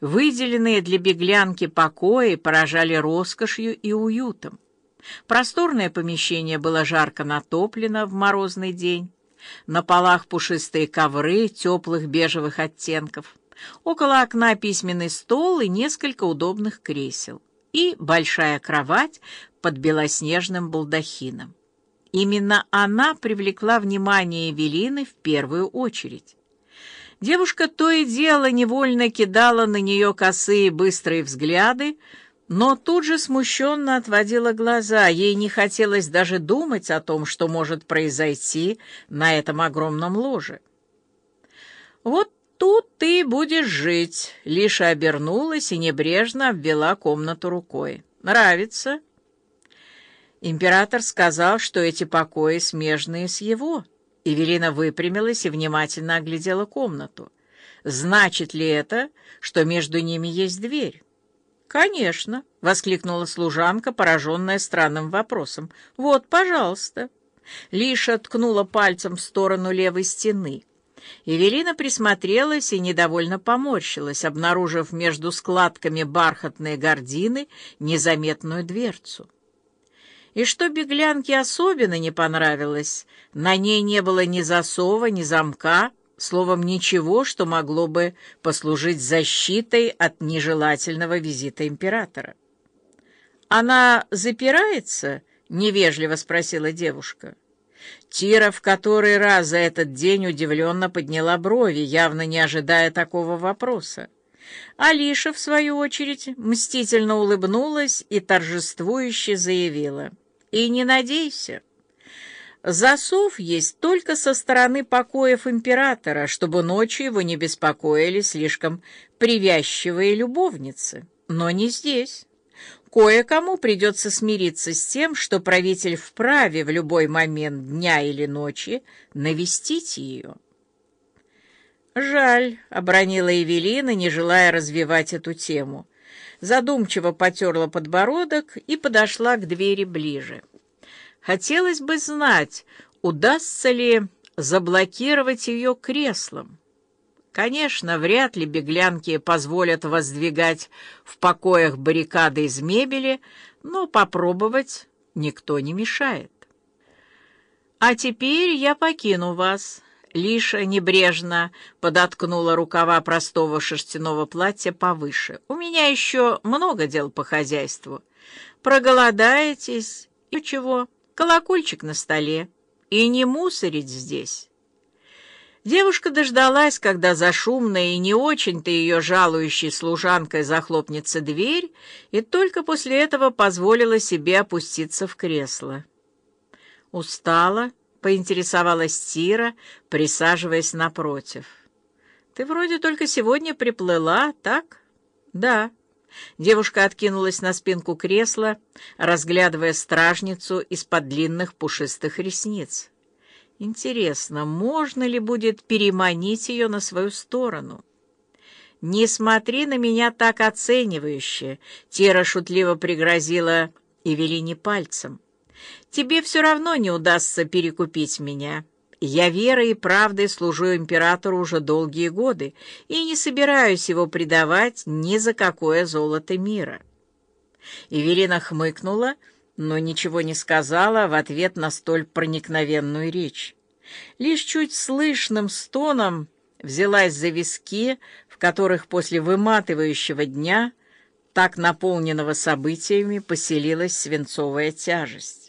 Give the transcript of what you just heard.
Выделенные для беглянки покои поражали роскошью и уютом. Просторное помещение было жарко натоплено в морозный день. На полах пушистые ковры теплых бежевых оттенков. Около окна письменный стол и несколько удобных кресел. И большая кровать под белоснежным балдахином. Именно она привлекла внимание Эвелины в первую очередь. Девушка то и дело невольно кидала на нее косые быстрые взгляды, но тут же смущенно отводила глаза. Ей не хотелось даже думать о том, что может произойти на этом огромном ложе. «Вот тут ты будешь жить», — Лиша обернулась и небрежно обвела комнату рукой. «Нравится?» Император сказал, что эти покои смежные с его. Эвелина выпрямилась и внимательно оглядела комнату. «Значит ли это, что между ними есть дверь?» «Конечно», — воскликнула служанка, пораженная странным вопросом. «Вот, пожалуйста». Лиша ткнула пальцем в сторону левой стены. Эвелина присмотрелась и недовольно поморщилась, обнаружив между складками бархатной гардины незаметную дверцу. И что беглянке особенно не понравилось, на ней не было ни засова, ни замка, словом, ничего, что могло бы послужить защитой от нежелательного визита императора. «Она запирается?» — невежливо спросила девушка. Тира в который раз за этот день удивленно подняла брови, явно не ожидая такого вопроса. Алиша, в свою очередь, мстительно улыбнулась и торжествующе заявила. «И не надейся». Засов есть только со стороны покоев императора, чтобы ночью его не беспокоили слишком привязчивые любовницы. Но не здесь. Кое-кому придется смириться с тем, что правитель вправе в любой момент дня или ночи навестить ее. «Жаль», — обронила Эвелина, не желая развивать эту тему. Задумчиво потерла подбородок и подошла к двери ближе. Хотелось бы знать, удастся ли заблокировать ее креслом. Конечно, вряд ли беглянки позволят воздвигать в покоях баррикады из мебели, но попробовать никто не мешает. «А теперь я покину вас», — Лиша небрежно подоткнула рукава простого шерстяного платья повыше. «У меня еще много дел по хозяйству. Проголодаетесь и чего?» колокольчик на столе и не мусорить здесь. Девушка дождалась, когда за шумной и не очень-то ее жалующей служанкой захлопнется дверь, и только после этого позволила себе опуститься в кресло. «Устала?» — поинтересовалась Тира, присаживаясь напротив. «Ты вроде только сегодня приплыла, так?» «Да». Девушка откинулась на спинку кресла, разглядывая стражницу из-под длинных пушистых ресниц. Интересно, можно ли будет переманить ее на свою сторону? «Не смотри на меня так оценивающе», — Тера шутливо пригрозила Эвелине пальцем. «Тебе все равно не удастся перекупить меня». Я верой и правдой служу императору уже долгие годы и не собираюсь его предавать ни за какое золото мира». Эвелина хмыкнула, но ничего не сказала в ответ на столь проникновенную речь. Лишь чуть слышным стоном взялась за виски, в которых после выматывающего дня, так наполненного событиями, поселилась свинцовая тяжесть.